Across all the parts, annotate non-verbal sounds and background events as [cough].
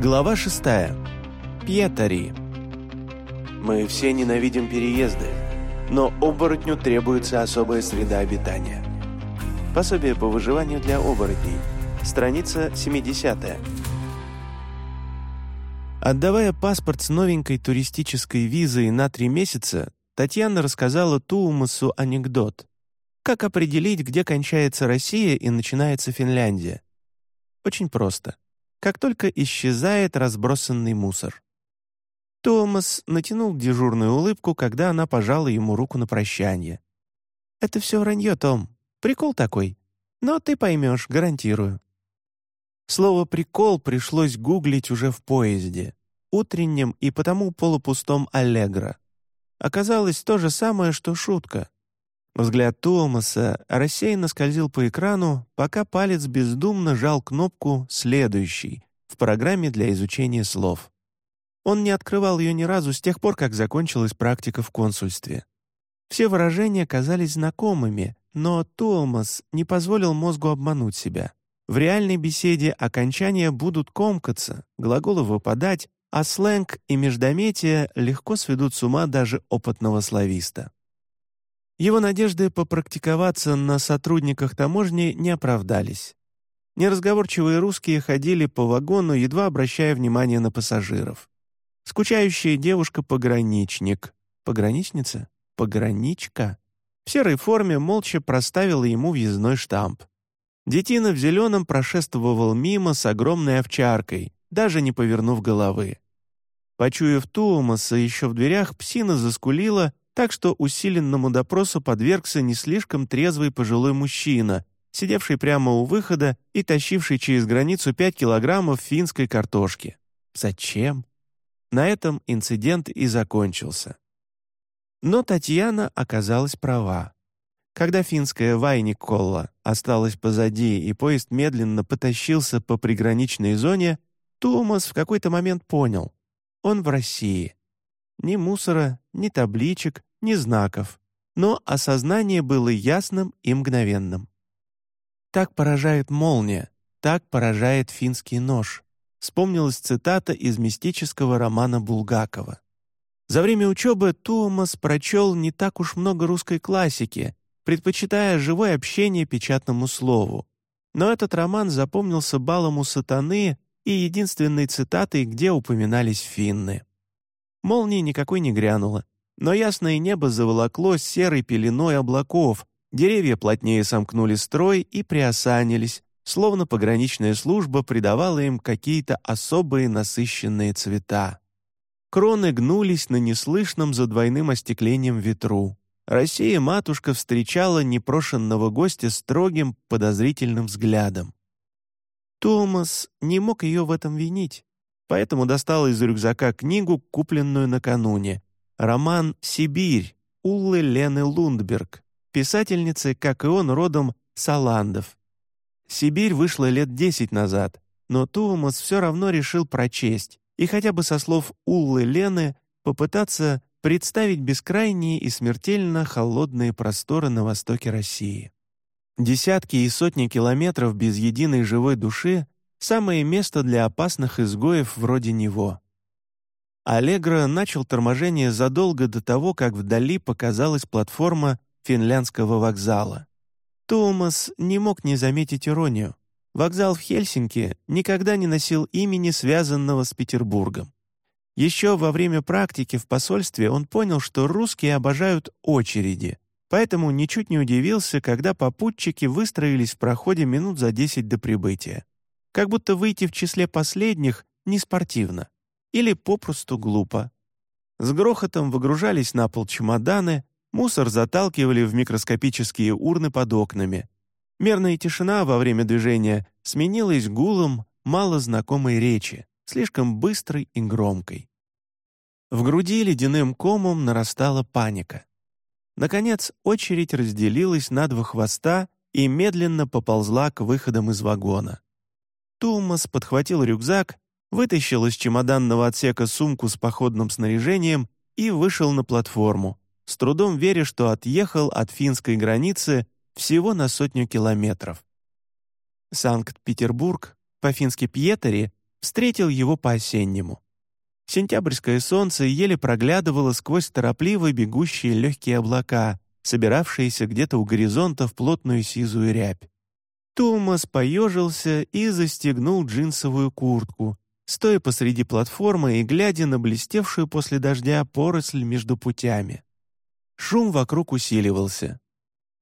Глава 6. Пьетари. Мы все ненавидим переезды, но оборотню требуется особая среда обитания. Пособие по выживанию для оборотней. Страница 70. Отдавая паспорт с новенькой туристической визой на три месяца, Татьяна рассказала Туумасу анекдот. Как определить, где кончается Россия и начинается Финляндия? Очень просто. Как только исчезает разбросанный мусор. Томас натянул дежурную улыбку, когда она пожала ему руку на прощание. «Это все вранье, Том. Прикол такой. Но ты поймешь, гарантирую». Слово «прикол» пришлось гуглить уже в поезде, утреннем и потому полупустом «Аллегро». Оказалось то же самое, что шутка. Взгляд Томаса рассеянно скользил по экрану, пока палец бездумно жал кнопку «Следующий» в программе для изучения слов. Он не открывал ее ни разу с тех пор, как закончилась практика в консульстве. Все выражения казались знакомыми, но Томас не позволил мозгу обмануть себя. В реальной беседе окончания будут комкаться, глаголы выпадать, а сленг и междометия легко сведут с ума даже опытного слависта. Его надежды попрактиковаться на сотрудниках таможни не оправдались. Неразговорчивые русские ходили по вагону, едва обращая внимание на пассажиров. Скучающая девушка-пограничник. Пограничница? Пограничка? В серой форме молча проставила ему въездной штамп. Детина в зеленом прошествовал мимо с огромной овчаркой, даже не повернув головы. Почуяв Туумаса еще в дверях, псина заскулила так что усиленному допросу подвергся не слишком трезвый пожилой мужчина, сидевший прямо у выхода и тащивший через границу 5 килограммов финской картошки. Зачем? На этом инцидент и закончился. Но Татьяна оказалась права. Когда финская Вайниколла осталась позади и поезд медленно потащился по приграничной зоне, Томас в какой-то момент понял — он в России. Ни мусора, ни табличек, ни знаков, но осознание было ясным и мгновенным. «Так поражает молния, так поражает финский нож», вспомнилась цитата из мистического романа Булгакова. За время учебы Туомас прочел не так уж много русской классики, предпочитая живое общение печатному слову. Но этот роман запомнился балом у сатаны и единственной цитатой, где упоминались финны. Молнии никакой не грянуло, но ясное небо заволокло серой пеленой облаков, деревья плотнее сомкнули строй и приосанились, словно пограничная служба придавала им какие-то особые насыщенные цвета. Кроны гнулись на неслышном за двойным остеклением ветру. Россия-матушка встречала непрошенного гостя строгим, подозрительным взглядом. Томас не мог ее в этом винить, поэтому достал из рюкзака книгу, купленную накануне, Роман «Сибирь» Уллы Лены Лундберг, писательницы, как и он, родом Саландов. «Сибирь» вышла лет десять назад, но Туумас все равно решил прочесть и хотя бы со слов Уллы Лены попытаться представить бескрайние и смертельно холодные просторы на востоке России. Десятки и сотни километров без единой живой души — самое место для опасных изгоев вроде него. Аллегро начал торможение задолго до того, как вдали показалась платформа финляндского вокзала. Томас не мог не заметить иронию. Вокзал в Хельсинки никогда не носил имени, связанного с Петербургом. Еще во время практики в посольстве он понял, что русские обожают очереди, поэтому ничуть не удивился, когда попутчики выстроились в проходе минут за 10 до прибытия. Как будто выйти в числе последних не спортивно или попросту глупо. С грохотом выгружались на пол чемоданы, мусор заталкивали в микроскопические урны под окнами. Мерная тишина во время движения сменилась гулом малознакомой речи, слишком быстрой и громкой. В груди ледяным комом нарастала паника. Наконец, очередь разделилась на два хвоста и медленно поползла к выходам из вагона. Тумас подхватил рюкзак вытащил из чемоданного отсека сумку с походным снаряжением и вышел на платформу, с трудом веря, что отъехал от финской границы всего на сотню километров. Санкт-Петербург, по-фински Пьетери, встретил его по-осеннему. Сентябрьское солнце еле проглядывало сквозь торопливо бегущие легкие облака, собиравшиеся где-то у горизонта в плотную сизую рябь. Томас поежился и застегнул джинсовую куртку, стоя посреди платформы и глядя на блестевшую после дождя поросль между путями. Шум вокруг усиливался.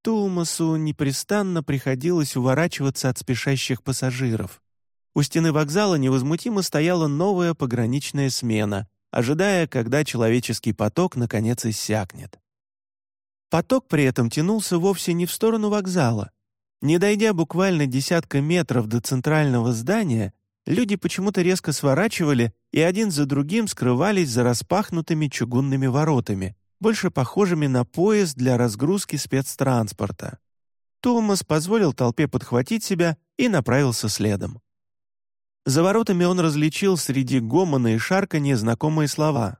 Томасу непрестанно приходилось уворачиваться от спешащих пассажиров. У стены вокзала невозмутимо стояла новая пограничная смена, ожидая, когда человеческий поток наконец иссякнет. Поток при этом тянулся вовсе не в сторону вокзала. Не дойдя буквально десятка метров до центрального здания, люди почему-то резко сворачивали и один за другим скрывались за распахнутыми чугунными воротами, больше похожими на поезд для разгрузки спецтранспорта. Томас позволил толпе подхватить себя и направился следом. За воротами он различил среди гомона и шарканья знакомые слова.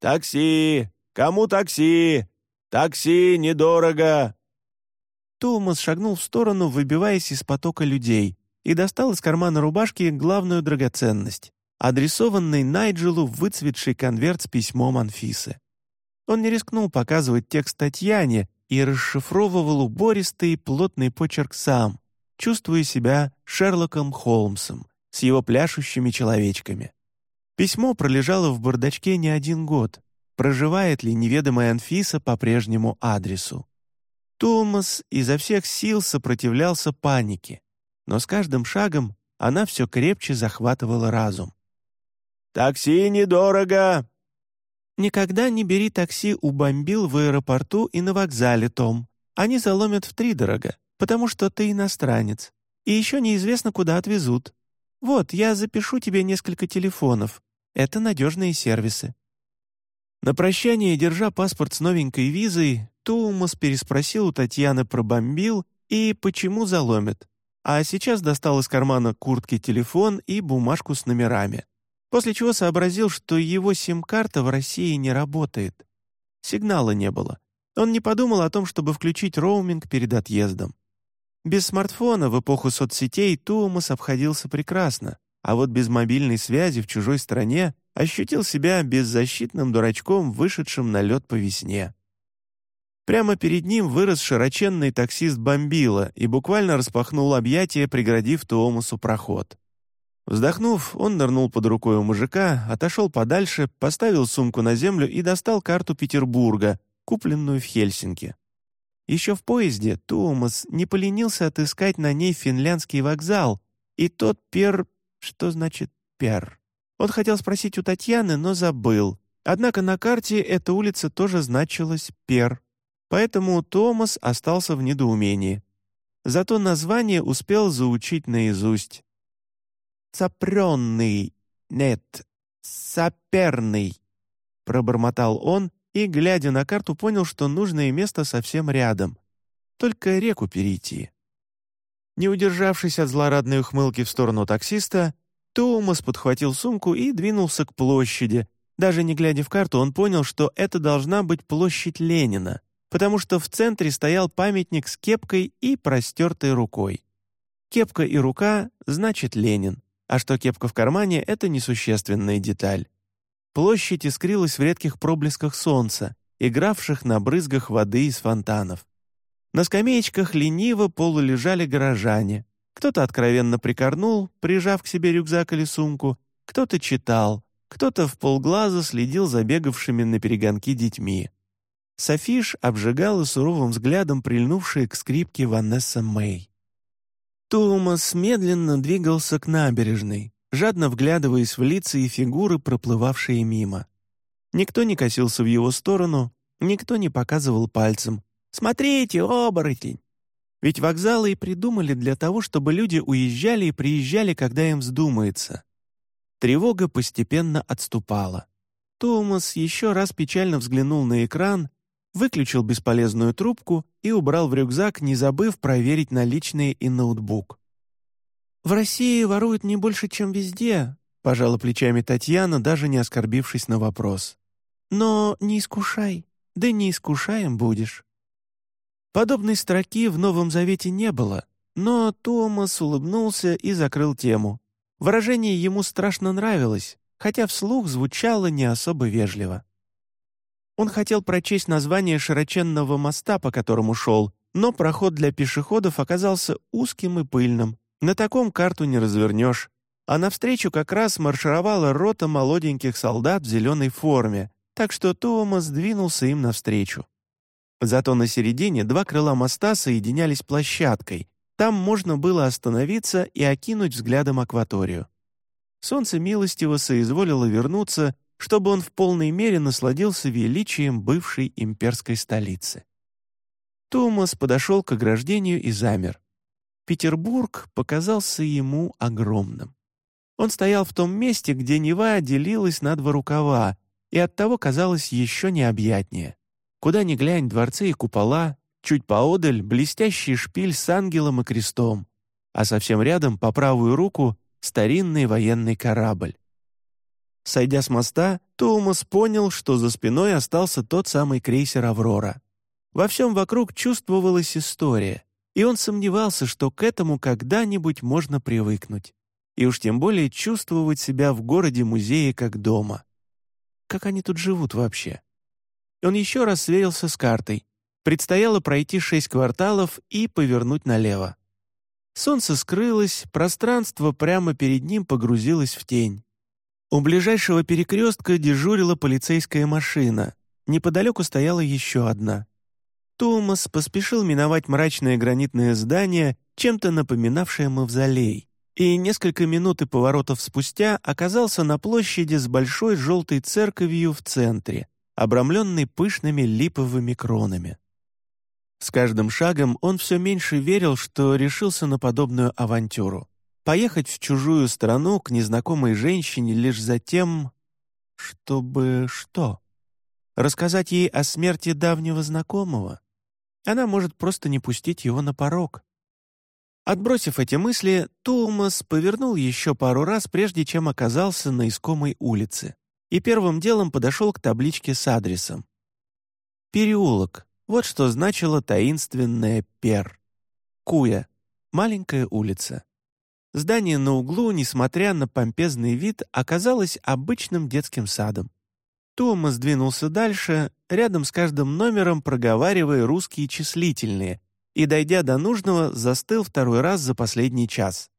«Такси! Кому такси? Такси недорого!» Томас шагнул в сторону, выбиваясь из потока людей, и достал из кармана рубашки главную драгоценность — адресованный Найджелу выцветший конверт с письмом Анфисы. Он не рискнул показывать текст Татьяне и расшифровывал убористый плотный почерк сам, чувствуя себя Шерлоком Холмсом, с его пляшущими человечками. Письмо пролежало в бардачке не один год. Проживает ли неведомая Анфиса по прежнему адресу? Томас изо всех сил сопротивлялся панике, но с каждым шагом она все крепче захватывала разум. «Такси недорого!» «Никогда не бери такси у бомбил в аэропорту и на вокзале, Том. Они заломят втридорого, потому что ты иностранец. И еще неизвестно, куда отвезут. «Вот, я запишу тебе несколько телефонов. Это надежные сервисы». На прощание, держа паспорт с новенькой визой, Туумас переспросил у Татьяны про бомбил и почему заломит, а сейчас достал из кармана куртки телефон и бумажку с номерами, после чего сообразил, что его сим-карта в России не работает. Сигнала не было. Он не подумал о том, чтобы включить роуминг перед отъездом. Без смартфона в эпоху соцсетей Туумас обходился прекрасно, а вот без мобильной связи в чужой стране ощутил себя беззащитным дурачком, вышедшим на лед по весне. Прямо перед ним вырос широченный таксист Бомбила и буквально распахнул объятия, преградив Туомасу проход. Вздохнув, он нырнул под рукой у мужика, отошел подальше, поставил сумку на землю и достал карту Петербурга, купленную в Хельсинки. Еще в поезде Томас не поленился отыскать на ней финляндский вокзал, и тот пер... Что значит пер? Он хотел спросить у Татьяны, но забыл. Однако на карте эта улица тоже значилась пер. Поэтому Томас остался в недоумении. Зато название успел заучить наизусть. «Цапренный, нет, саперный», — пробормотал он и, глядя на карту, понял, что нужное место совсем рядом. Только реку перейти. Не удержавшись от злорадной ухмылки в сторону таксиста, Томас подхватил сумку и двинулся к площади. Даже не глядя в карту, он понял, что это должна быть площадь Ленина, потому что в центре стоял памятник с кепкой и простертой рукой. Кепка и рука — значит Ленин, а что кепка в кармане — это несущественная деталь. Площадь искрилась в редких проблесках солнца, игравших на брызгах воды из фонтанов. На скамеечках лениво полулежали горожане. Кто-то откровенно прикорнул, прижав к себе рюкзак или сумку, кто-то читал, кто-то в полглаза следил за бегавшими на перегонки детьми. Софиш обжигала суровым взглядом прильнувшие к скрипке Ванесса Мэй. Томас медленно двигался к набережной, жадно вглядываясь в лица и фигуры, проплывавшие мимо. Никто не косился в его сторону, никто не показывал пальцем. «Смотрите, оборотень!» Ведь вокзалы и придумали для того, чтобы люди уезжали и приезжали, когда им вздумается. Тревога постепенно отступала. Томас еще раз печально взглянул на экран, выключил бесполезную трубку и убрал в рюкзак, не забыв проверить наличные и ноутбук. «В России воруют не больше, чем везде», — пожала плечами Татьяна, даже не оскорбившись на вопрос. «Но не искушай, да не искушаем будешь». Подобной строки в Новом Завете не было, но Томас улыбнулся и закрыл тему. Выражение ему страшно нравилось, хотя вслух звучало не особо вежливо. Он хотел прочесть название широченного моста, по которому шел, но проход для пешеходов оказался узким и пыльным. На таком карту не развернешь. А навстречу как раз маршировала рота молоденьких солдат в зеленой форме, так что Томас двинулся им навстречу. Зато на середине два крыла моста соединялись площадкой. Там можно было остановиться и окинуть взглядом акваторию. Солнце милостиво соизволило вернуться, чтобы он в полной мере насладился величием бывшей имперской столицы. Томас подошел к ограждению и замер. Петербург показался ему огромным. Он стоял в том месте, где Нева делилась на два рукава, и оттого казалось еще необъятнее. Куда ни глянь, дворцы и купола, чуть поодаль блестящий шпиль с ангелом и крестом, а совсем рядом, по правую руку, старинный военный корабль. Сойдя с моста, Томас понял, что за спиной остался тот самый крейсер «Аврора». Во всем вокруг чувствовалась история, и он сомневался, что к этому когда-нибудь можно привыкнуть. И уж тем более чувствовать себя в городе-музее как дома. Как они тут живут вообще? Он еще раз сверился с картой. Предстояло пройти шесть кварталов и повернуть налево. Солнце скрылось, пространство прямо перед ним погрузилось в тень. У ближайшего перекрестка дежурила полицейская машина. Неподалеку стояла еще одна. Томас поспешил миновать мрачное гранитное здание, чем-то напоминавшее мавзолей, и несколько минут и поворотов спустя оказался на площади с большой желтой церковью в центре, обрамленный пышными липовыми кронами. С каждым шагом он все меньше верил, что решился на подобную авантюру. Поехать в чужую страну к незнакомой женщине лишь за тем, чтобы что? Рассказать ей о смерти давнего знакомого? Она может просто не пустить его на порог. Отбросив эти мысли, Томас повернул еще пару раз, прежде чем оказался на искомой улице и первым делом подошел к табличке с адресом. «Переулок» — вот что значило таинственное «пер». Куя — маленькая улица. Здание на углу, несмотря на помпезный вид, оказалось обычным детским садом. Томас двинулся дальше, рядом с каждым номером проговаривая русские числительные, и, дойдя до нужного, застыл второй раз за последний час.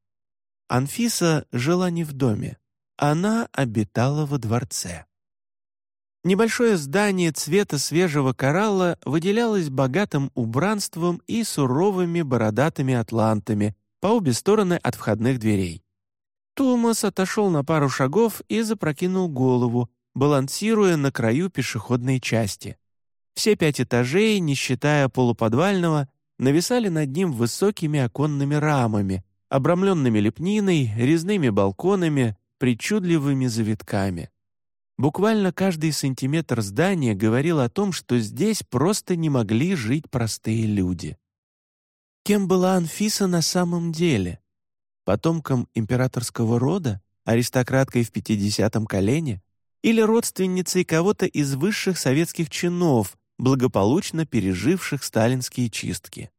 Анфиса жила не в доме. Она обитала во дворце. Небольшое здание цвета свежего коралла выделялось богатым убранством и суровыми бородатыми атлантами по обе стороны от входных дверей. Томас отошел на пару шагов и запрокинул голову, балансируя на краю пешеходной части. Все пять этажей, не считая полуподвального, нависали над ним высокими оконными рамами, обрамленными лепниной, резными балконами, причудливыми завитками. Буквально каждый сантиметр здания говорил о том, что здесь просто не могли жить простые люди. Кем была Анфиса на самом деле? Потомком императорского рода? Аристократкой в пятидесятом колене? Или родственницей кого-то из высших советских чинов, благополучно переживших сталинские чистки?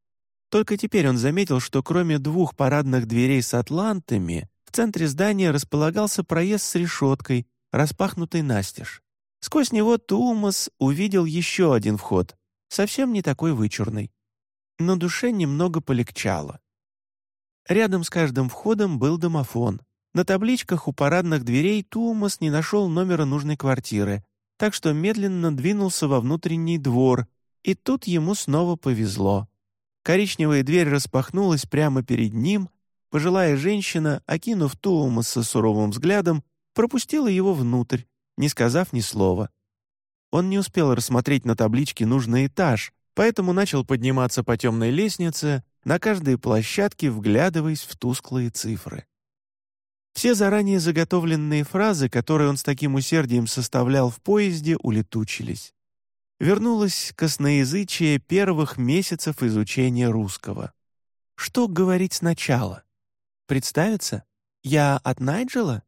Только теперь он заметил, что кроме двух парадных дверей с атлантами, в центре здания располагался проезд с решеткой, распахнутый настежь. Сквозь него Тумас увидел еще один вход, совсем не такой вычурный. Но душе немного полегчало. Рядом с каждым входом был домофон. На табличках у парадных дверей Тумас не нашел номера нужной квартиры, так что медленно двинулся во внутренний двор, и тут ему снова повезло. Коричневая дверь распахнулась прямо перед ним, Пожилая женщина, окинув Туумаса суровым взглядом, пропустила его внутрь, не сказав ни слова. Он не успел рассмотреть на табличке нужный этаж, поэтому начал подниматься по темной лестнице, на каждой площадке вглядываясь в тусклые цифры. Все заранее заготовленные фразы, которые он с таким усердием составлял в поезде, улетучились. Вернулось косноязычие первых месяцев изучения русского. Что говорить сначала? Представиться? Я от Найджела?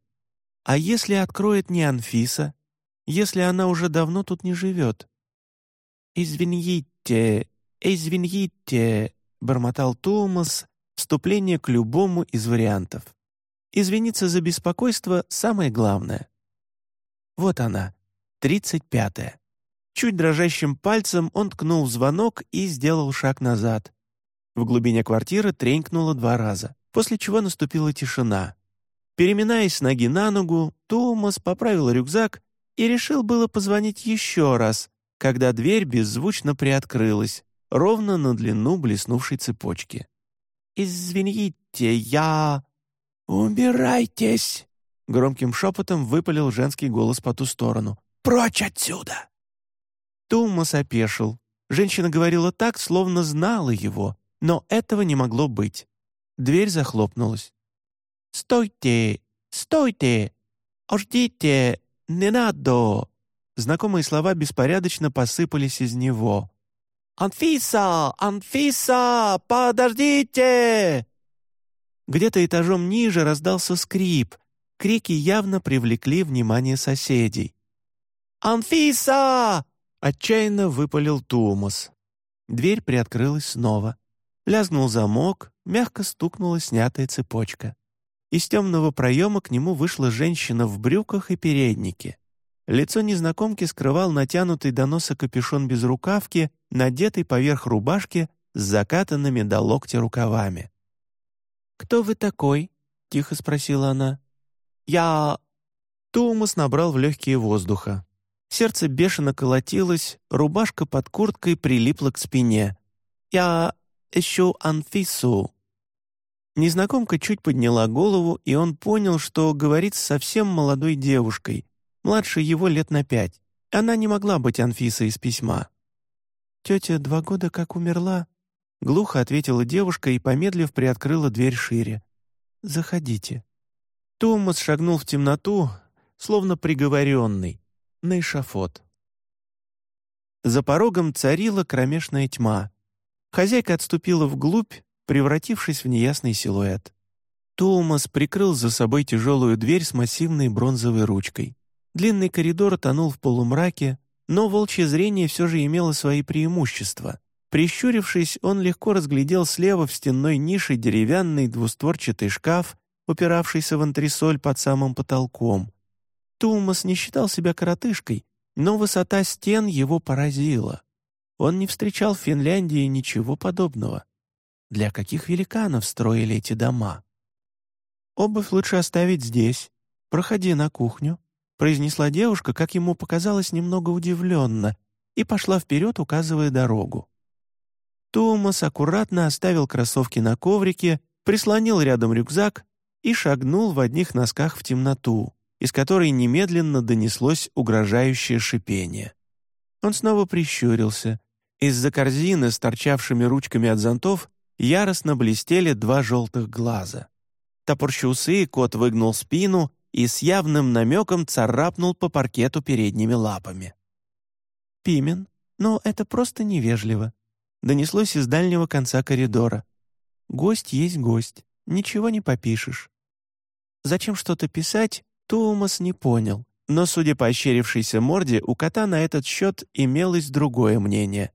А если откроет не Анфиса? Если она уже давно тут не живет? «Извините, извините», — бормотал Томас, вступление к любому из вариантов. Извиниться за беспокойство — самое главное. Вот она, тридцать пятая. Чуть дрожащим пальцем он ткнул в звонок и сделал шаг назад. В глубине квартиры тренькнуло два раза, после чего наступила тишина. Переминаясь ноги на ногу, Томас поправил рюкзак и решил было позвонить еще раз, когда дверь беззвучно приоткрылась, ровно на длину блеснувшей цепочки. «Извините, я...» «Убирайтесь!» — громким шепотом выпалил женский голос по ту сторону. «Прочь отсюда!» Тумас опешил. Женщина говорила так, словно знала его, но этого не могло быть. Дверь захлопнулась. «Стойте! Стойте! Ждите! Не надо!» Знакомые слова беспорядочно посыпались из него. «Анфиса! Анфиса! Подождите!» Где-то этажом ниже раздался скрип. Крики явно привлекли внимание соседей. «Анфиса!» — отчаянно выпалил Тумас. Дверь приоткрылась снова. Лязгнул замок, мягко стукнула снятая цепочка. Из темного проема к нему вышла женщина в брюках и переднике. Лицо незнакомки скрывал натянутый до носа капюшон без рукавки, надетый поверх рубашки с закатанными до локтя рукавами. «Кто вы такой?» — тихо спросила она. «Я...» Томас набрал в легкие воздуха. Сердце бешено колотилось, рубашка под курткой прилипла к спине. «Я ищу Анфису». Незнакомка чуть подняла голову, и он понял, что говорит с совсем молодой девушкой, младше его лет на пять. Она не могла быть Анфисой из письма. «Тетя два года как умерла», — глухо ответила девушка и, помедлив, приоткрыла дверь шире. «Заходите». Томас шагнул в темноту, словно приговоренный, на эшафот. За порогом царила кромешная тьма. Хозяйка отступила вглубь, превратившись в неясный силуэт. Томас прикрыл за собой тяжелую дверь с массивной бронзовой ручкой. Длинный коридор тонул в полумраке, но волчье зрение все же имело свои преимущества. Прищурившись, он легко разглядел слева в стенной нише деревянный двустворчатый шкаф, упиравшийся в антресоль под самым потолком. Тумас не считал себя коротышкой, но высота стен его поразила. Он не встречал в Финляндии ничего подобного. Для каких великанов строили эти дома? «Обувь лучше оставить здесь. Проходи на кухню», произнесла девушка, как ему показалось, немного удивленно, и пошла вперед, указывая дорогу. Томас аккуратно оставил кроссовки на коврике, прислонил рядом рюкзак и шагнул в одних носках в темноту, из которой немедленно донеслось угрожающее шипение. Он снова прищурился. Из-за корзины с торчавшими ручками от зонтов яростно блестели два желтых глаза. Топорщу усы, кот выгнул спину и с явным намеком царапнул по паркету передними лапами. «Пимен, но это просто невежливо», — донеслось из дальнего конца коридора. «Гость есть гость, ничего не попишешь». Зачем что-то писать, Томас не понял, но, судя по ощерившейся морде, у кота на этот счет имелось другое мнение.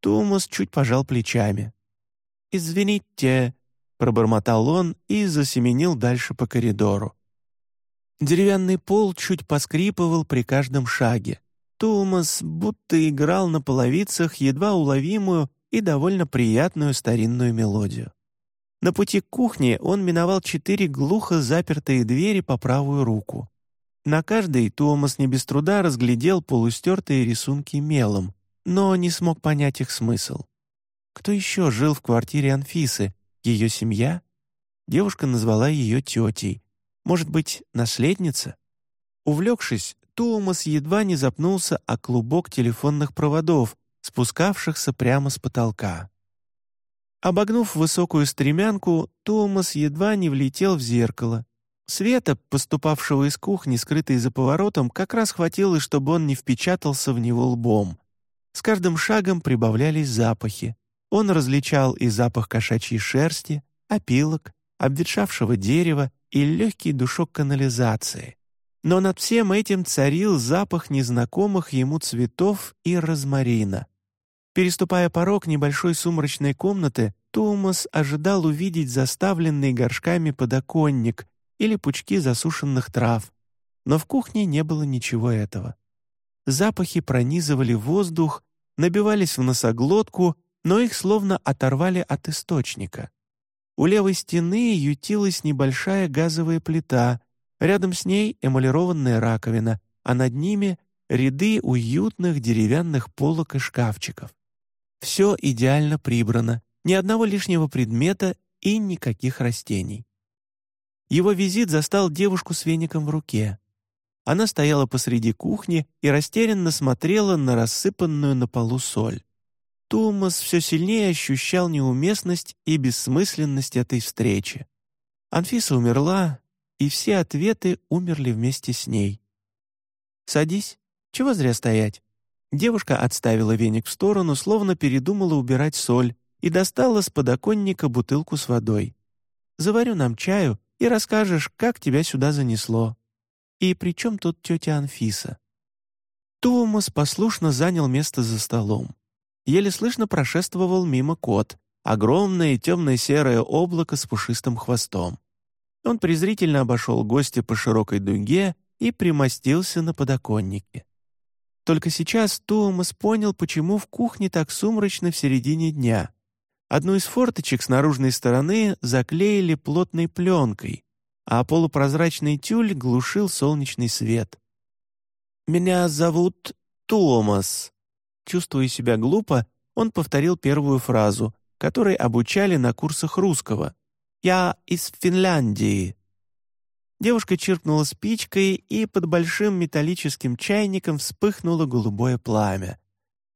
Томас чуть пожал плечами. «Извините», — пробормотал он и засеменил дальше по коридору. Деревянный пол чуть поскрипывал при каждом шаге. Томас будто играл на половицах едва уловимую и довольно приятную старинную мелодию. На пути к кухне он миновал четыре глухо запертые двери по правую руку. На каждой Томас не без труда разглядел полустертые рисунки мелом, но не смог понять их смысл. Кто еще жил в квартире Анфисы? Ее семья? Девушка назвала ее тетей. Может быть, наследница? Увлекшись, Туумас едва не запнулся о клубок телефонных проводов, спускавшихся прямо с потолка. Обогнув высокую стремянку, Туумас едва не влетел в зеркало. Света, поступавшего из кухни, скрытой за поворотом, как раз хватило, чтобы он не впечатался в него лбом. С каждым шагом прибавлялись запахи. Он различал и запах кошачьей шерсти, опилок, обветшавшего дерева и легкий душок канализации. Но над всем этим царил запах незнакомых ему цветов и розмарина. Переступая порог небольшой сумрачной комнаты, Томас ожидал увидеть заставленный горшками подоконник, или пучки засушенных трав, но в кухне не было ничего этого. Запахи пронизывали воздух, набивались в носоглотку, но их словно оторвали от источника. У левой стены ютилась небольшая газовая плита, рядом с ней эмалированная раковина, а над ними — ряды уютных деревянных полок и шкафчиков. Все идеально прибрано, ни одного лишнего предмета и никаких растений. Его визит застал девушку с веником в руке. Она стояла посреди кухни и растерянно смотрела на рассыпанную на полу соль. Томас все сильнее ощущал неуместность и бессмысленность этой встречи. Анфиса умерла, и все ответы умерли вместе с ней. «Садись. Чего зря стоять?» Девушка отставила веник в сторону, словно передумала убирать соль, и достала с подоконника бутылку с водой. «Заварю нам чаю и расскажешь, как тебя сюда занесло. И при чем тут тетя Анфиса?» Томас послушно занял место за столом. Еле слышно прошествовал мимо кот, огромное темное серое облако с пушистым хвостом. Он презрительно обошел гостя по широкой дуге и примостился на подоконнике. Только сейчас Томас понял, почему в кухне так сумрачно в середине дня. Одну из форточек с наружной стороны заклеили плотной пленкой, а полупрозрачный тюль глушил солнечный свет. «Меня зовут Томас». Чувствуя себя глупо, он повторил первую фразу, которой обучали на курсах русского. «Я из Финляндии». Девушка чиркнула спичкой, и под большим металлическим чайником вспыхнуло голубое пламя.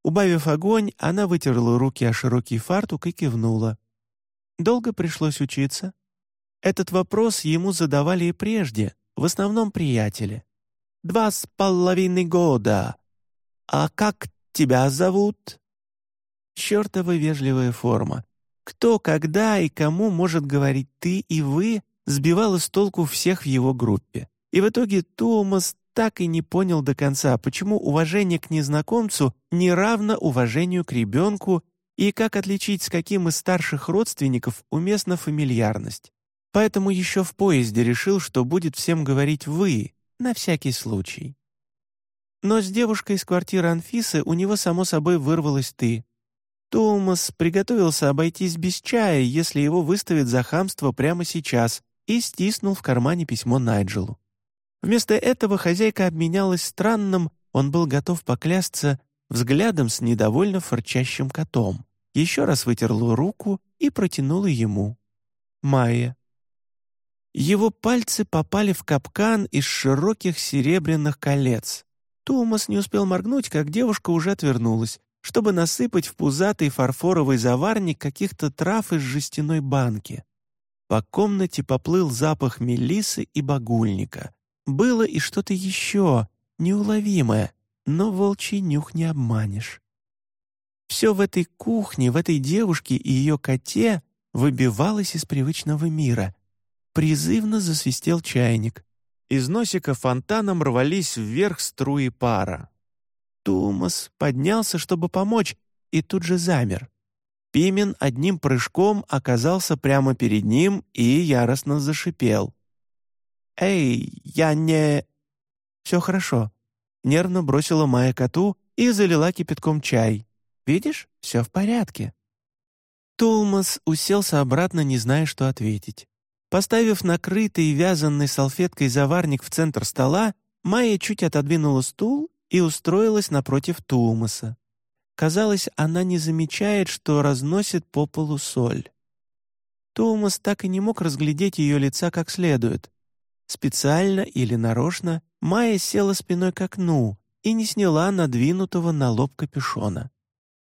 Убавив огонь, она вытерла руки о широкий фартук и кивнула. Долго пришлось учиться? Этот вопрос ему задавали и прежде, в основном приятели. «Два с половиной года. А как тебя зовут?» Чертова вежливая форма. Кто, когда и кому может говорить «ты» и «вы» сбивала с толку всех в его группе. И в итоге Томас так и не понял до конца, почему уважение к незнакомцу не равно уважению к ребенку и как отличить, с каким из старших родственников уместна фамильярность. Поэтому еще в поезде решил, что будет всем говорить «вы», на всякий случай. Но с девушкой из квартиры Анфисы у него, само собой, вырвалось «ты». Томас приготовился обойтись без чая, если его выставят за хамство прямо сейчас, и стиснул в кармане письмо Найджелу. Вместо этого хозяйка обменялась странным, он был готов поклясться, взглядом с недовольно фырчащим котом. Еще раз вытерла руку и протянула ему. Майя. Его пальцы попали в капкан из широких серебряных колец. Томас не успел моргнуть, как девушка уже отвернулась, чтобы насыпать в пузатый фарфоровый заварник каких-то трав из жестяной банки. По комнате поплыл запах мелисы и багульника. Было и что-то еще, неуловимое, но волчий нюх не обманешь. Все в этой кухне, в этой девушке и ее коте выбивалось из привычного мира. Призывно засвистел чайник. Из носика фонтаном рвались вверх струи пара. Тумас поднялся, чтобы помочь, и тут же замер. Пимен одним прыжком оказался прямо перед ним и яростно зашипел. «Эй, я не...» «Все хорошо». Нервно бросила Майя коту и залила кипятком чай. «Видишь, все в порядке». Тулмас уселся обратно, не зная, что ответить. Поставив накрытый вязанной салфеткой заварник в центр стола, Майя чуть отодвинула стул и устроилась напротив Тулмаса. Казалось, она не замечает, что разносит по полу соль. Томас так и не мог разглядеть ее лица как следует. Специально или нарочно Майя села спиной к окну и не сняла надвинутого на лоб капюшона.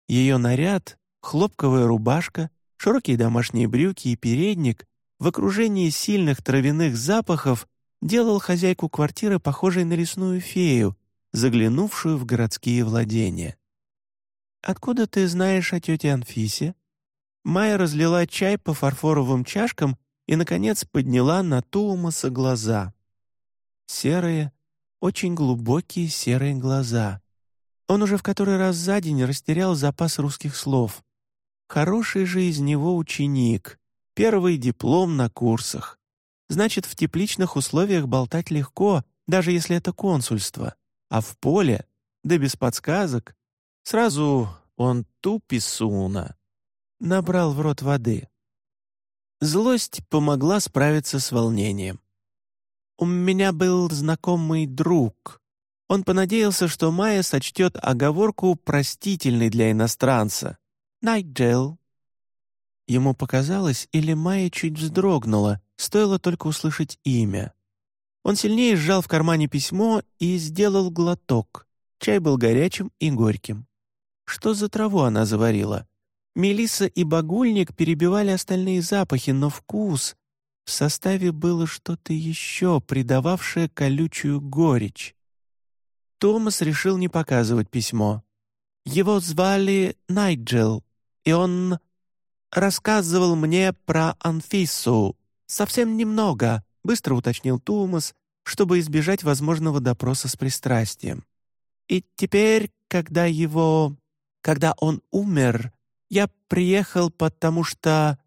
Ее наряд, хлопковая рубашка, широкие домашние брюки и передник в окружении сильных травяных запахов делал хозяйку квартиры похожей на лесную фею, заглянувшую в городские владения. «Откуда ты знаешь о тете Анфисе?» Майя разлила чай по фарфоровым чашкам и, наконец, подняла на Туумаса глаза. Серые, очень глубокие серые глаза. Он уже в который раз за день растерял запас русских слов. Хороший же из него ученик, первый диплом на курсах. Значит, в тепличных условиях болтать легко, даже если это консульство. А в поле, да без подсказок, сразу он туписуна. Набрал в рот воды. Злость помогла справиться с волнением. «У меня был знакомый друг», он понадеялся, что Майя сочтет оговорку простительной для иностранца. «Найджел». Ему показалось, или Майя чуть вздрогнула, стоило только услышать имя. Он сильнее сжал в кармане письмо и сделал глоток. Чай был горячим и горьким. Что за траву она заварила? Мелисса и багульник перебивали остальные запахи, но вкус... В составе было что-то еще, придававшее колючую горечь. Томас решил не показывать письмо. Его звали Найджел, и он рассказывал мне про Анфису. Совсем немного, быстро уточнил Томас, чтобы избежать возможного допроса с пристрастием. И теперь, когда его... когда он умер, я приехал, потому что...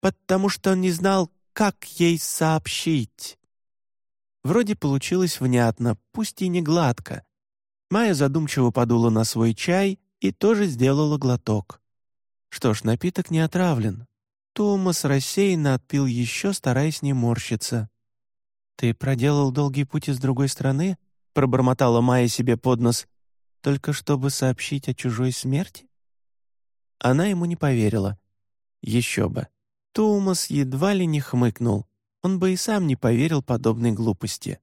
потому что не знал, как ей сообщить. Вроде получилось внятно, пусть и не гладко, Майя задумчиво подула на свой чай и тоже сделала глоток. Что ж, напиток не отравлен. Томас рассеянно отпил еще, стараясь не морщиться. «Ты проделал долгий путь из другой страны?» — пробормотала Майя себе под нос. «Только чтобы сообщить о чужой смерти?» Она ему не поверила. Еще бы. Томас едва ли не хмыкнул. Он бы и сам не поверил подобной глупости.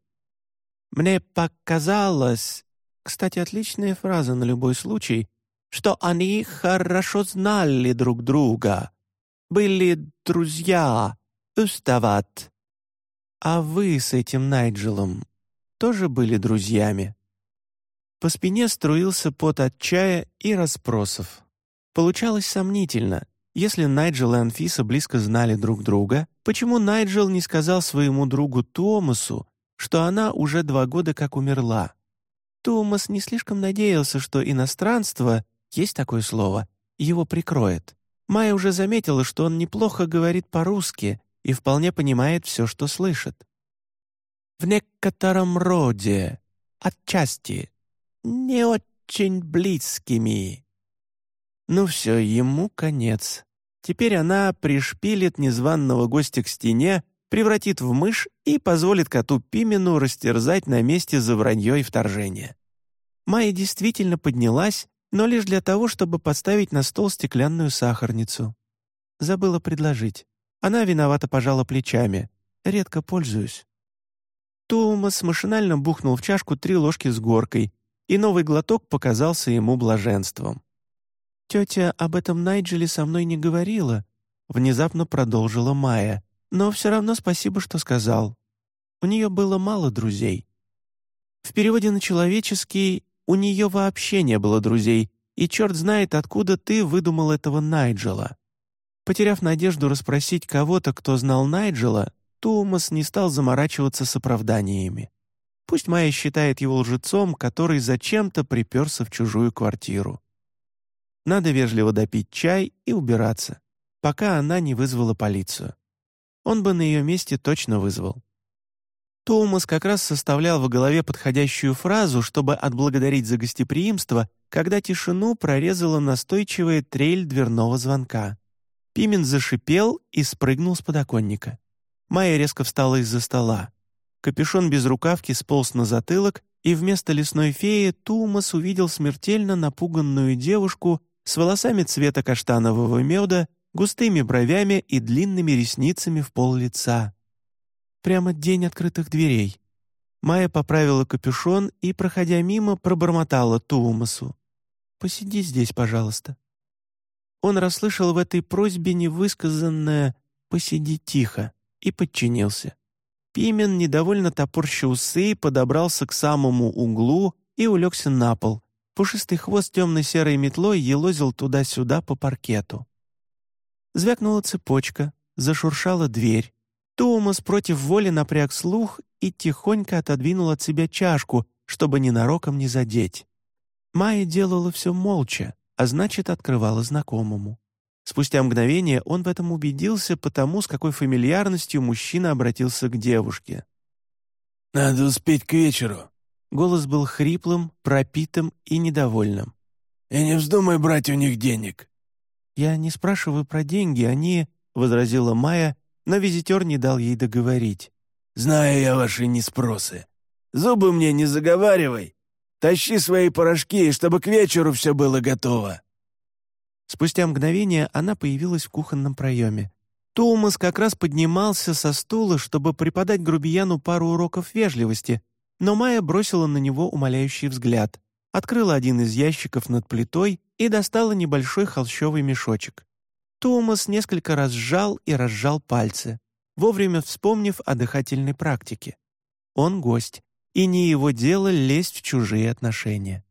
«Мне показалось, кстати, отличная фраза на любой случай, что они хорошо знали друг друга, были друзья, устават. А вы с этим Найджелом тоже были друзьями? По спине струился пот от чая и расспросов. Получалось сомнительно. Если Найджел и Анфиса близко знали друг друга, почему Найджел не сказал своему другу Томасу, что она уже два года как умерла? Томас не слишком надеялся, что иностранство, есть такое слово, его прикроет. Майя уже заметила, что он неплохо говорит по-русски и вполне понимает все, что слышит. «В некотором роде, отчасти, не очень близкими». Ну все, ему конец. Теперь она пришпилит незваного гостя к стене, превратит в мышь и позволит коту Пимену растерзать на месте за вранье и вторжение. Майя действительно поднялась, но лишь для того, чтобы поставить на стол стеклянную сахарницу. Забыла предложить. Она виновато пожала плечами. Редко пользуюсь. Томас машинально бухнул в чашку три ложки с горкой, и новый глоток показался ему блаженством. «Тетя об этом Найджеле со мной не говорила», — внезапно продолжила Майя. «Но все равно спасибо, что сказал. У нее было мало друзей». В переводе на человеческий у нее вообще не было друзей, и черт знает, откуда ты выдумал этого Найджела». Потеряв надежду расспросить кого-то, кто знал Найджела, Томас не стал заморачиваться с оправданиями. Пусть Майя считает его лжецом, который зачем-то приперся в чужую квартиру. Надо вежливо допить чай и убираться, пока она не вызвала полицию. Он бы на ее месте точно вызвал. Томас как раз составлял в голове подходящую фразу, чтобы отблагодарить за гостеприимство, когда тишину прорезала настойчивая трель дверного звонка. Пимен зашипел и спрыгнул с подоконника. Майя резко встала из-за стола. Капюшон без рукавки сполз на затылок, и вместо лесной феи Тумас увидел смертельно напуганную девушку с волосами цвета каштанового меда, густыми бровями и длинными ресницами в пол лица. Прямо день открытых дверей. Майя поправила капюшон и, проходя мимо, пробормотала Туумасу. «Посиди здесь, пожалуйста». Он расслышал в этой просьбе невысказанное «посиди тихо» и подчинился. Пимен, недовольно топорща усы, подобрался к самому углу и улегся на пол. Пушистый хвост темно-серой метлой елозил туда-сюда по паркету. Звякнула цепочка, зашуршала дверь. Томас против воли напряг слух и тихонько отодвинул от себя чашку, чтобы ненароком не задеть. Майя делала все молча, а значит, открывала знакомому. Спустя мгновение он в этом убедился потому, с какой фамильярностью мужчина обратился к девушке. «Надо успеть к вечеру». Голос был хриплым, пропитым и недовольным. «И не вздумай брать у них денег». «Я не спрашиваю про деньги, они...» — возразила Майя, но визитер не дал ей договорить. «Знаю я ваши неспросы. Зубы мне не заговаривай. Тащи свои порошки, чтобы к вечеру все было готово». Спустя мгновение она появилась в кухонном проеме. Томас как раз поднимался со стула, чтобы преподать грубияну пару уроков вежливости, но Майя бросила на него умоляющий взгляд, открыла один из ящиков над плитой и достала небольшой холщовый мешочек. Томас несколько раз сжал и разжал пальцы, вовремя вспомнив о дыхательной практике. Он гость, и не его дело лезть в чужие отношения.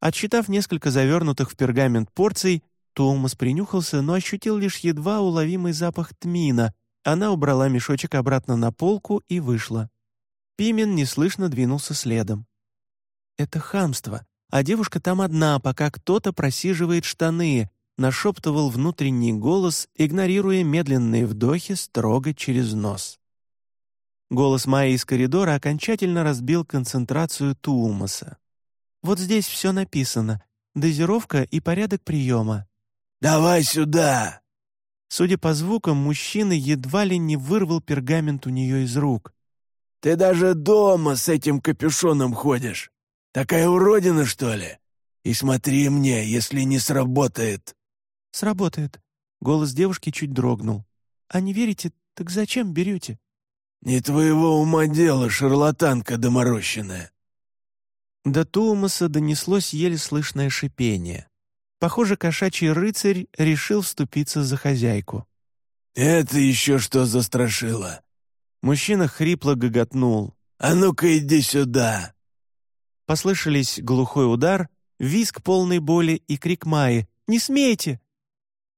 Отсчитав несколько завернутых в пергамент порций, Томас принюхался, но ощутил лишь едва уловимый запах тмина. Она убрала мешочек обратно на полку и вышла. Пимен неслышно двинулся следом. «Это хамство, а девушка там одна, пока кто-то просиживает штаны», нашептывал внутренний голос, игнорируя медленные вдохи строго через нос. Голос Майи из коридора окончательно разбил концентрацию Туумаса. Вот здесь все написано. Дозировка и порядок приема». «Давай сюда!» Судя по звукам, мужчина едва ли не вырвал пергамент у нее из рук. «Ты даже дома с этим капюшоном ходишь. Такая уродина, что ли? И смотри мне, если не сработает». «Сработает». Голос девушки чуть дрогнул. «А не верите, так зачем берете?» «Не твоего ума дело, шарлатанка доморощенная. До Туумаса донеслось еле слышное шипение. Похоже, кошачий рыцарь решил вступиться за хозяйку. «Это еще что за страшило?» Мужчина хрипло гоготнул. «А ну-ка иди сюда!» Послышались глухой удар, визг полной боли и крик Майи «Не смейте!».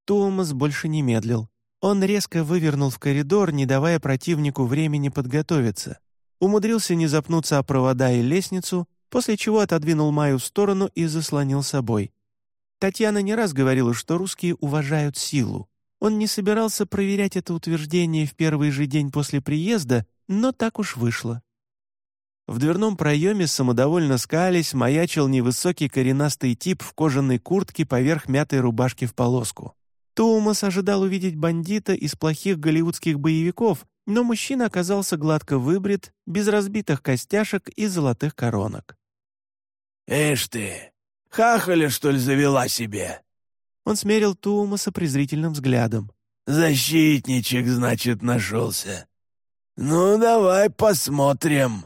Томас больше не медлил. Он резко вывернул в коридор, не давая противнику времени подготовиться. Умудрился не запнуться о провода и лестницу, после чего отодвинул Майю в сторону и заслонил собой. Татьяна не раз говорила, что русские уважают силу. Он не собирался проверять это утверждение в первый же день после приезда, но так уж вышло. В дверном проеме самодовольно скались маячил невысокий коренастый тип в кожаной куртке поверх мятой рубашки в полоску. Томас ожидал увидеть бандита из плохих голливудских боевиков, но мужчина оказался гладко выбрит, без разбитых костяшек и золотых коронок. «Эш ты! Хахаля, что ли, завела себе?» Он смерил Тумаса презрительным взглядом. «Защитничек, значит, нашелся. Ну, давай посмотрим».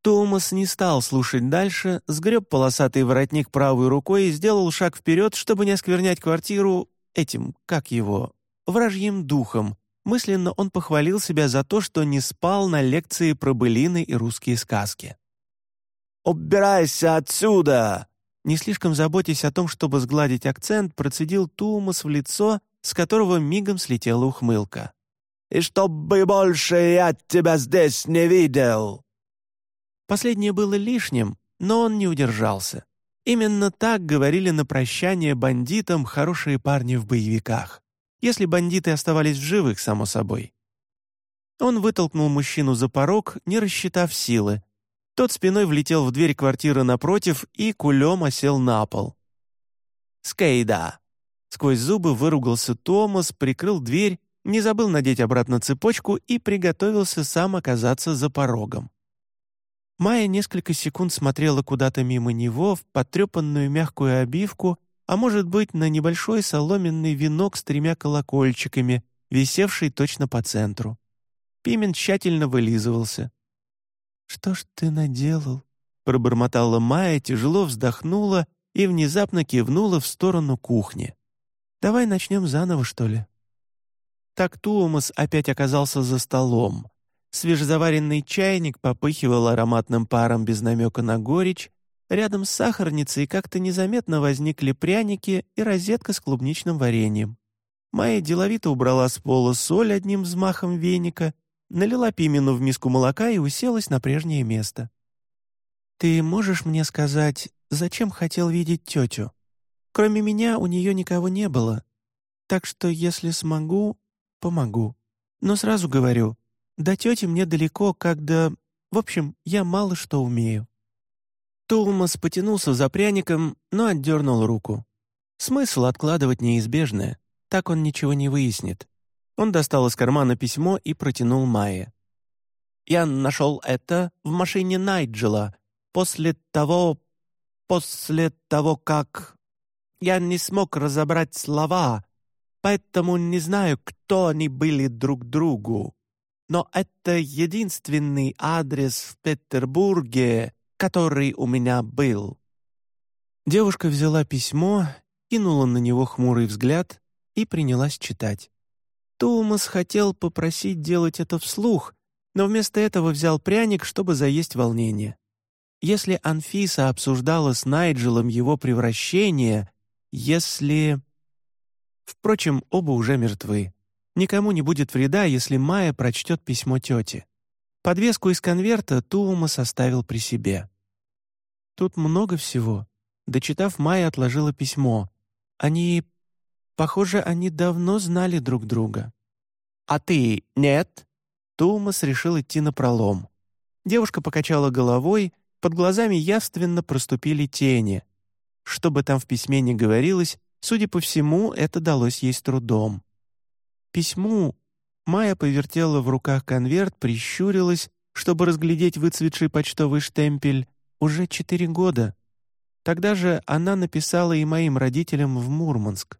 Томас не стал слушать дальше, сгреб полосатый воротник правой рукой и сделал шаг вперед, чтобы не осквернять квартиру этим, как его, вражьим духом. Мысленно он похвалил себя за то, что не спал на лекции про былины и русские сказки. «Убирайся отсюда!» Не слишком заботясь о том, чтобы сгладить акцент, процедил Тумас в лицо, с которого мигом слетела ухмылка. «И чтобы больше я тебя здесь не видел!» Последнее было лишним, но он не удержался. Именно так говорили на прощание бандитам хорошие парни в боевиках. Если бандиты оставались в живых, само собой. Он вытолкнул мужчину за порог, не рассчитав силы, тот спиной влетел в дверь квартиры напротив и кулем осел на пол. «Скейда!» Сквозь зубы выругался Томас, прикрыл дверь, не забыл надеть обратно цепочку и приготовился сам оказаться за порогом. Майя несколько секунд смотрела куда-то мимо него в потрепанную мягкую обивку, а может быть, на небольшой соломенный венок с тремя колокольчиками, висевший точно по центру. Пимен тщательно вылизывался. «Что ж ты наделал?» Пробормотала Майя, тяжело вздохнула и внезапно кивнула в сторону кухни. «Давай начнем заново, что ли?» Так Туумас опять оказался за столом. Свежезаваренный чайник попыхивал ароматным паром без намека на горечь, рядом с сахарницей как-то незаметно возникли пряники и розетка с клубничным вареньем. Майя деловито убрала с пола соль одним взмахом веника налила Пимену в миску молока и уселась на прежнее место. «Ты можешь мне сказать, зачем хотел видеть тетю? Кроме меня у нее никого не было, Так что, если смогу, помогу. Но сразу говорю, до тети мне далеко, до... В общем, я мало что умею». Томас потянулся за пряником, но отдернул руку. Смысл откладывать неизбежное. Так он ничего не выяснит. Он достал из кармана письмо и протянул Майе. «Я нашел это в машине Найджела после того... после того, как... Я не смог разобрать слова, поэтому не знаю, кто они были друг другу. Но это единственный адрес в Петербурге, который у меня был». Девушка взяла письмо, кинула на него хмурый взгляд и принялась читать. Томас хотел попросить делать это вслух, но вместо этого взял пряник, чтобы заесть волнение. Если Анфиса обсуждала с Найджелом его превращение, если... Впрочем, оба уже мертвы. Никому не будет вреда, если Майя прочтет письмо тети. Подвеску из конверта Туумас оставил при себе. Тут много всего. Дочитав, Майя отложила письмо. Они... Похоже, они давно знали друг друга. «А ты нет?» Тумас решил идти на пролом. Девушка покачала головой, под глазами явственно проступили тени. Что бы там в письме ни говорилось, судя по всему, это далось ей с трудом. Письму Майя повертела в руках конверт, прищурилась, чтобы разглядеть выцветший почтовый штемпель, уже четыре года. Тогда же она написала и моим родителям в Мурманск.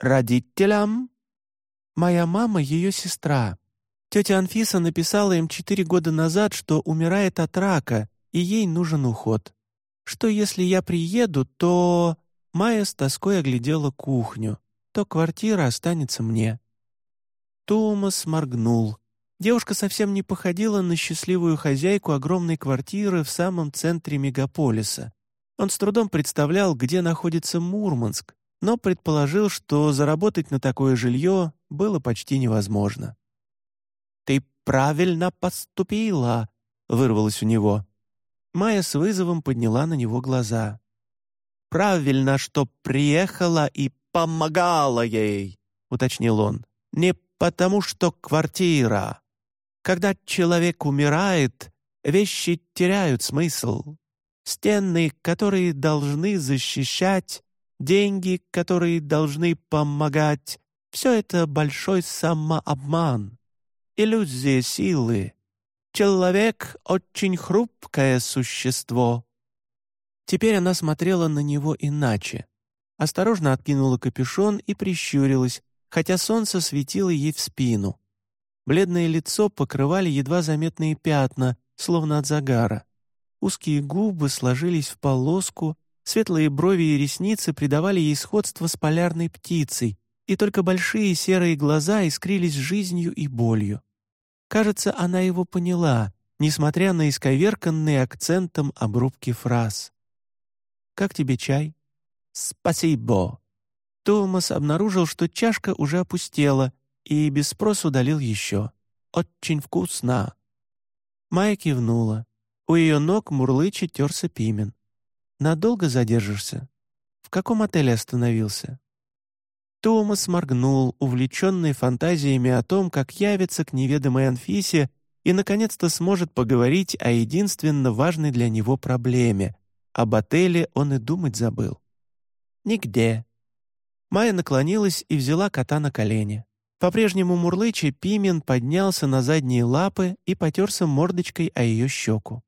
«Родителям?» «Моя мама — ее сестра. Тетя Анфиса написала им четыре года назад, что умирает от рака, и ей нужен уход. Что если я приеду, то...» Майя с тоской оглядела кухню. «То квартира останется мне». Томас моргнул. Девушка совсем не походила на счастливую хозяйку огромной квартиры в самом центре мегаполиса. Он с трудом представлял, где находится Мурманск, но предположил, что заработать на такое жилье было почти невозможно. «Ты правильно поступила», — вырвалось у него. Майя с вызовом подняла на него глаза. «Правильно, что приехала и помогала ей», — уточнил он. «Не потому, что квартира. Когда человек умирает, вещи теряют смысл. Стены, которые должны защищать, деньги, которые должны помогать — все это большой самообман, иллюзия силы. Человек — очень хрупкое существо. Теперь она смотрела на него иначе. Осторожно откинула капюшон и прищурилась, хотя солнце светило ей в спину. Бледное лицо покрывали едва заметные пятна, словно от загара. Узкие губы сложились в полоску, светлые брови и ресницы придавали ей сходство с полярной птицей, и только большие серые глаза искрились жизнью и болью. Кажется, она его поняла, несмотря на исковерканные акцентом обрубки фраз. «Как тебе чай?» «Спасибо». Томас обнаружил, что чашка уже опустела — и без спросу удалил еще. «Очень вкусно!» Майя кивнула. У ее ног мурлыча терся Пимен. «Надолго задержишься? В каком отеле остановился?» Томас моргнул, увлеченный фантазиями о том, как явится к неведомой Анфисе и, наконец-то, сможет поговорить о единственно важной для него проблеме. Об отеле он и думать забыл. «Нигде». Майя наклонилась и взяла кота на колени. По-прежнему мурлыча, Пимен поднялся на задние лапы и потерся мордочкой о ее щеку.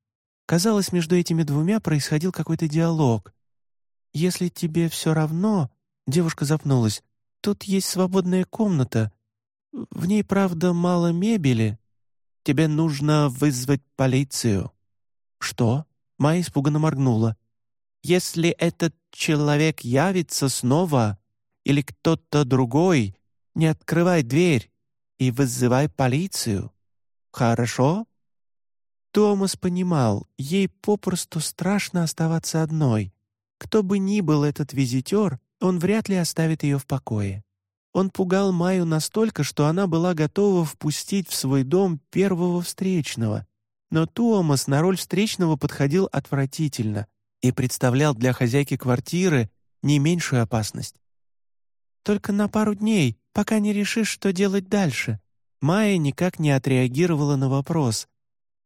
Казалось, между этими двумя происходил какой-то диалог. «Если тебе все равно...» — девушка запнулась. «Тут есть свободная комната. В ней, правда, мало мебели. Тебе нужно вызвать полицию». «Что?» — Майя испуганно моргнула. «Если этот человек явится снова, или кто-то другой, не открывай дверь и вызывай полицию. Хорошо?» Томас понимал, ей попросту страшно оставаться одной. Кто бы ни был этот визитер, он вряд ли оставит ее в покое. Он пугал Майю настолько, что она была готова впустить в свой дом первого встречного. Но Томас на роль встречного подходил отвратительно и представлял для хозяйки квартиры не меньшую опасность. Только на пару дней, пока не решишь, что делать дальше». Майя никак не отреагировала на вопрос.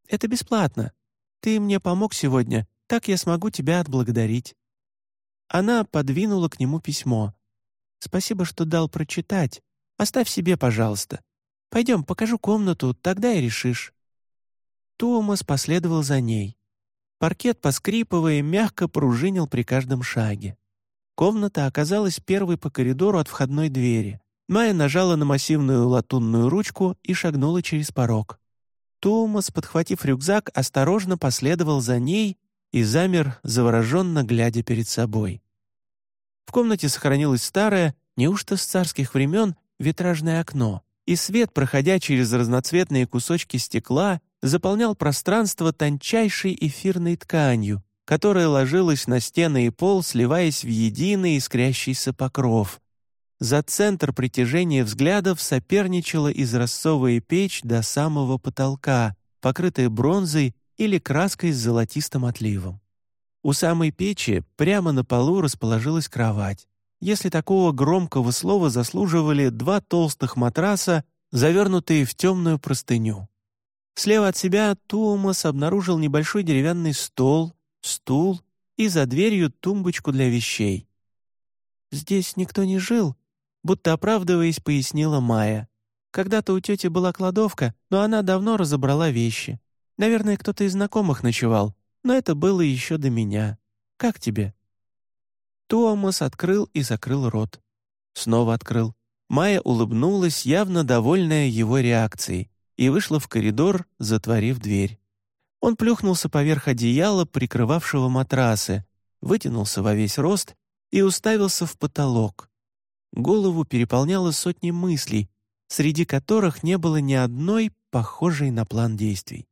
«Это бесплатно. Ты мне помог сегодня, так я смогу тебя отблагодарить». Она подвинула к нему письмо. «Спасибо, что дал прочитать. Оставь себе, пожалуйста. Пойдем, покажу комнату, тогда и решишь». Томас последовал за ней. Паркет, поскрипывая, мягко пружинил при каждом шаге. Комната оказалась первой по коридору от входной двери. Майя нажала на массивную латунную ручку и шагнула через порог. Томас, подхватив рюкзак, осторожно последовал за ней и замер, завороженно глядя перед собой. В комнате сохранилось старое, неужто с царских времен, витражное окно, и свет, проходя через разноцветные кусочки стекла, заполнял пространство тончайшей эфирной тканью, которая ложилась на стены и пол, сливаясь в единый искрящийся покров. За центр притяжения взглядов соперничала изразцовая печь до самого потолка, покрытая бронзой или краской с золотистым отливом. У самой печи прямо на полу расположилась кровать. Если такого громкого слова заслуживали два толстых матраса, завернутые в темную простыню. Слева от себя Туумас обнаружил небольшой деревянный стол, стул и за дверью тумбочку для вещей. «Здесь никто не жил», будто оправдываясь, пояснила Майя. «Когда-то у тети была кладовка, но она давно разобрала вещи. Наверное, кто-то из знакомых ночевал, но это было еще до меня. Как тебе?» Томас открыл и закрыл рот. Снова открыл. Майя улыбнулась, явно довольная его реакцией, и вышла в коридор, затворив дверь. Он плюхнулся поверх одеяла, прикрывавшего матрасы, вытянулся во весь рост и уставился в потолок. Голову переполняло сотни мыслей, среди которых не было ни одной похожей на план действий.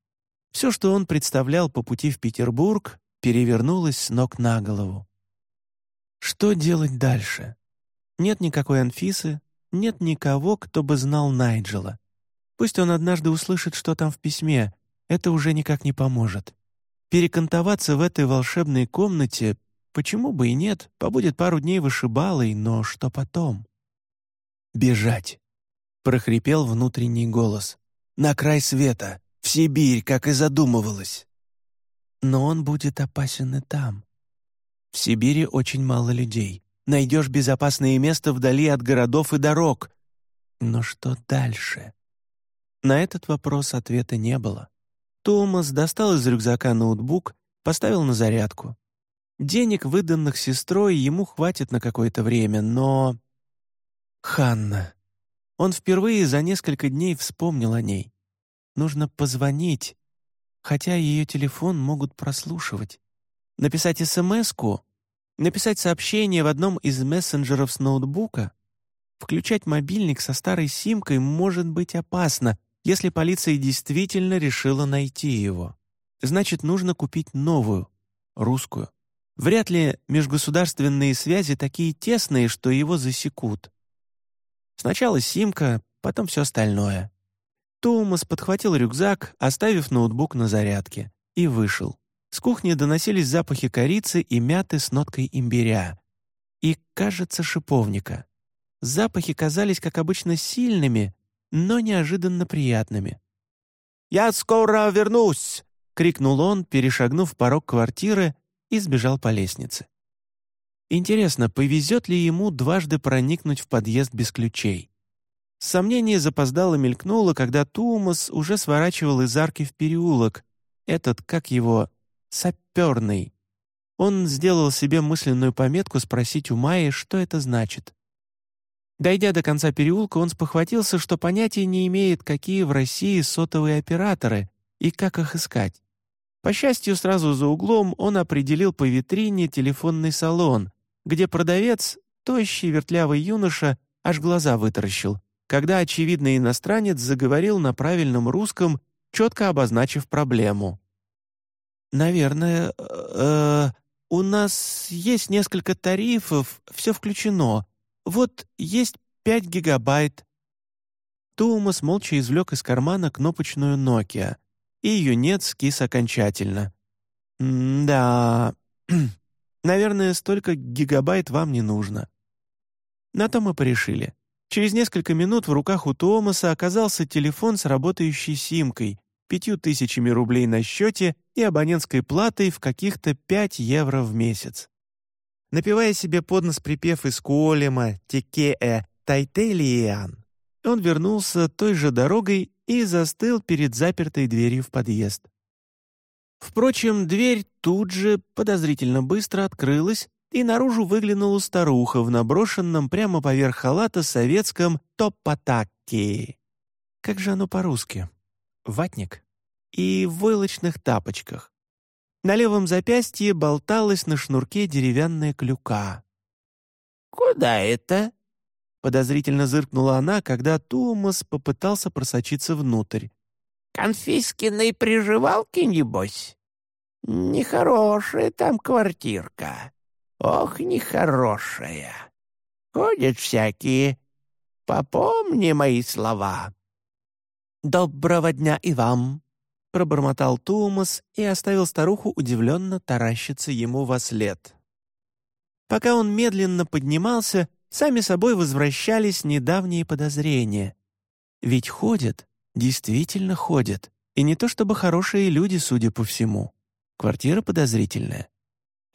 Все, что он представлял по пути в Петербург, перевернулось с ног на голову. Что делать дальше? Нет никакой Анфисы, нет никого, кто бы знал Найджела. Пусть он однажды услышит, что там в письме, это уже никак не поможет. Перекантоваться в этой волшебной комнате, почему бы и нет, побудет пару дней вышибалой, но что потом? «Бежать!» — прохрипел внутренний голос. «На край света, в Сибирь, как и задумывалось!» Но он будет опасен и там. В Сибири очень мало людей. Найдешь безопасное место вдали от городов и дорог. Но что дальше? На этот вопрос ответа не было. Томас достал из рюкзака ноутбук, поставил на зарядку. Денег, выданных сестрой, ему хватит на какое-то время, но... Ханна. Он впервые за несколько дней вспомнил о ней. Нужно позвонить, хотя ее телефон могут прослушивать. Написать СМС-ку, написать сообщение в одном из мессенджеров с ноутбука, включать мобильник со старой симкой может быть опасно, если полиция действительно решила найти его. Значит, нужно купить новую, русскую. Вряд ли межгосударственные связи такие тесные, что его засекут. Сначала симка, потом все остальное. Томас подхватил рюкзак, оставив ноутбук на зарядке, и вышел. С кухни доносились запахи корицы и мяты с ноткой имбиря. И, кажется, шиповника. Запахи казались, как обычно, сильными, но неожиданно приятными. «Я скоро вернусь!» — крикнул он, перешагнув порог квартиры и сбежал по лестнице. Интересно, повезет ли ему дважды проникнуть в подъезд без ключей? Сомнение запоздало мелькнуло, когда Тумас уже сворачивал из арки в переулок. Этот, как его, саперный. Он сделал себе мысленную пометку спросить у Майи, что это значит. Дойдя до конца переулка, он спохватился, что понятия не имеет, какие в России сотовые операторы и как их искать. По счастью, сразу за углом он определил по витрине телефонный салон, где продавец, тощий вертлявый юноша, аж глаза вытаращил, когда очевидный иностранец заговорил на правильном русском, четко обозначив проблему. «Наверное, э, у нас есть несколько тарифов, все включено. Вот есть пять гигабайт». Томас молча извлек из кармана кнопочную Nokia, и юнец скис окончательно. «Да, [clears throat] наверное, столько гигабайт вам не нужно». На то мы порешили. Через несколько минут в руках у Томаса оказался телефон с работающей симкой, пятью тысячами рублей на счете и абонентской платой в каких-то 5 евро в месяц. Напивая себе под нос припев из Куолема «Текеэ Тайтелиан», он вернулся той же дорогой и застыл перед запертой дверью в подъезд. Впрочем, дверь тут же подозрительно быстро открылась, и наружу выглянула старуха в наброшенном прямо поверх халата советском топпатакки. Как же оно по-русски? Ватник. И в войлочных тапочках. На левом запястье болталась на шнурке деревянная клюка. «Куда это?» Подозрительно зыркнула она, когда Томас попытался просочиться внутрь. «Конфискиной приживалки, небось? Нехорошая там квартирка. Ох, нехорошая. Ходят всякие. Попомни мои слова». «Доброго дня и вам!» — пробормотал Томас и оставил старуху удивленно таращиться ему во след. Пока он медленно поднимался, сами собой возвращались недавние подозрения. Ведь ходят, действительно ходят, и не то чтобы хорошие люди, судя по всему. Квартира подозрительная.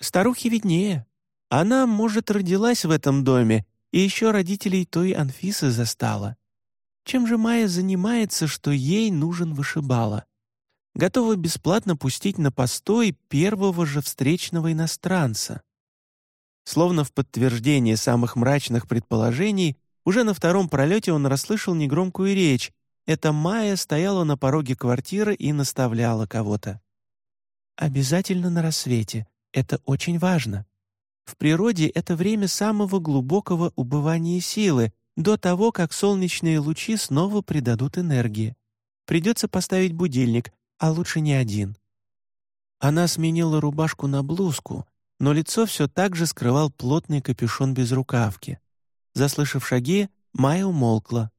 Старухе виднее. Она, может, родилась в этом доме и еще родителей той Анфисы застала. Чем же Майя занимается, что ей нужен вышибала? Готова бесплатно пустить на постой первого же встречного иностранца. Словно в подтверждение самых мрачных предположений, уже на втором пролете он расслышал негромкую речь. Это Майя стояла на пороге квартиры и наставляла кого-то. «Обязательно на рассвете. Это очень важно. В природе это время самого глубокого убывания силы, до того, как солнечные лучи снова придадут энергии. Придется поставить будильник, а лучше не один». Она сменила рубашку на блузку, но лицо все так же скрывал плотный капюшон без рукавки. Заслышав шаги, Майя умолкла.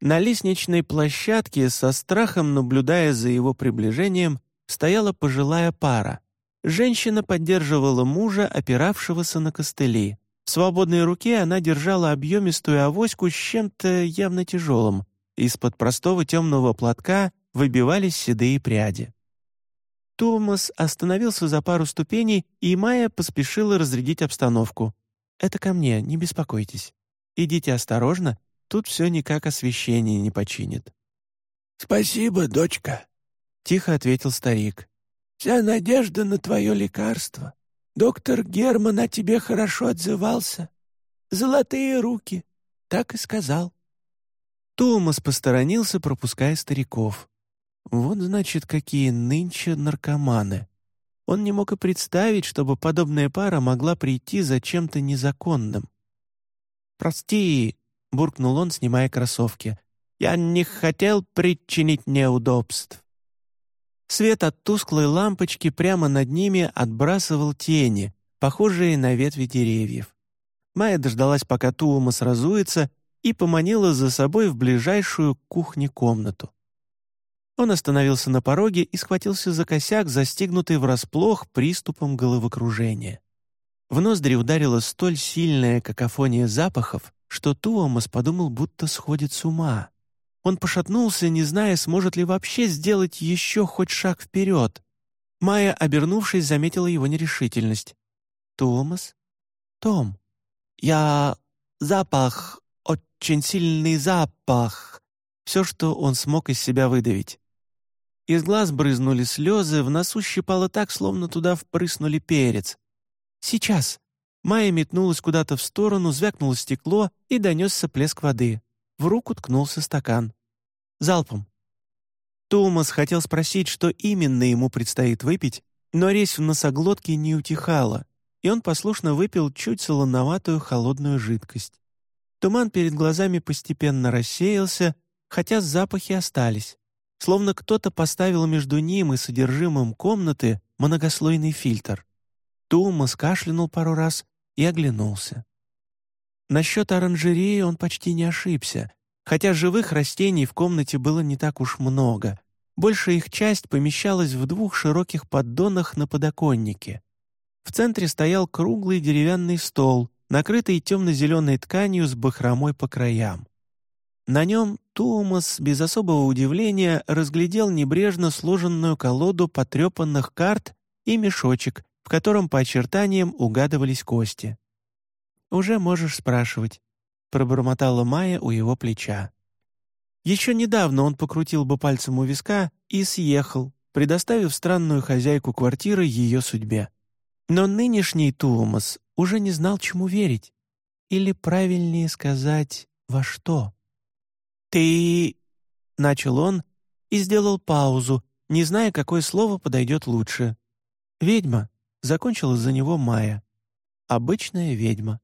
На лестничной площадке, со страхом наблюдая за его приближением, стояла пожилая пара. Женщина поддерживала мужа, опиравшегося на костыли. В свободной руке она держала объемистую авоську с чем-то явно тяжелым. Из-под простого темного платка выбивались седые пряди. Томас остановился за пару ступеней, и Майя поспешила разрядить обстановку. «Это ко мне, не беспокойтесь. Идите осторожно, тут все никак освещение не починит». «Спасибо, дочка», — тихо ответил старик. «Вся надежда на твое лекарство. Доктор Герман о тебе хорошо отзывался. Золотые руки, так и сказал». Томас посторонился, пропуская стариков. Вот, значит, какие нынче наркоманы. Он не мог и представить, чтобы подобная пара могла прийти за чем-то незаконным. «Прости», — буркнул он, снимая кроссовки, «я не хотел причинить неудобств». Свет от тусклой лампочки прямо над ними отбрасывал тени, похожие на ветви деревьев. Майя дождалась, пока Туумас разуется, и поманила за собой в ближайшую кухне-комнату. Он остановился на пороге и схватился за косяк, застигнутый врасплох приступом головокружения. В ноздри ударила столь сильная какофония запахов, что Туомас подумал, будто сходит с ума. Он пошатнулся, не зная, сможет ли вообще сделать еще хоть шаг вперед. Майя, обернувшись, заметила его нерешительность. «Томас? Том, я... запах, очень сильный запах!» Все, что он смог из себя выдавить. Из глаз брызнули слезы, в носу щипало так, словно туда впрыснули перец. «Сейчас!» Майя метнулась куда-то в сторону, звякнуло стекло и донесся плеск воды. В руку ткнулся стакан. «Залпом!» Томас хотел спросить, что именно ему предстоит выпить, но резь в носоглотке не утихала, и он послушно выпил чуть солоноватую холодную жидкость. Туман перед глазами постепенно рассеялся, хотя запахи остались словно кто-то поставил между ним и содержимым комнаты многослойный фильтр. Тумас кашлянул пару раз и оглянулся. Насчет оранжереи он почти не ошибся, хотя живых растений в комнате было не так уж много. Большая их часть помещалась в двух широких поддонах на подоконнике. В центре стоял круглый деревянный стол, накрытый темно-зеленой тканью с бахромой по краям. На нем Туумас без особого удивления разглядел небрежно сложенную колоду потрепанных карт и мешочек, в котором по очертаниям угадывались кости. «Уже можешь спрашивать», — пробормотала Майя у его плеча. Еще недавно он покрутил бы пальцем у виска и съехал, предоставив странную хозяйку квартиры ее судьбе. Но нынешний Туумас уже не знал, чему верить. Или, правильнее сказать, во что. «Ты...» — начал он и сделал паузу, не зная, какое слово подойдет лучше. «Ведьма», — закончила за него Майя. «Обычная ведьма».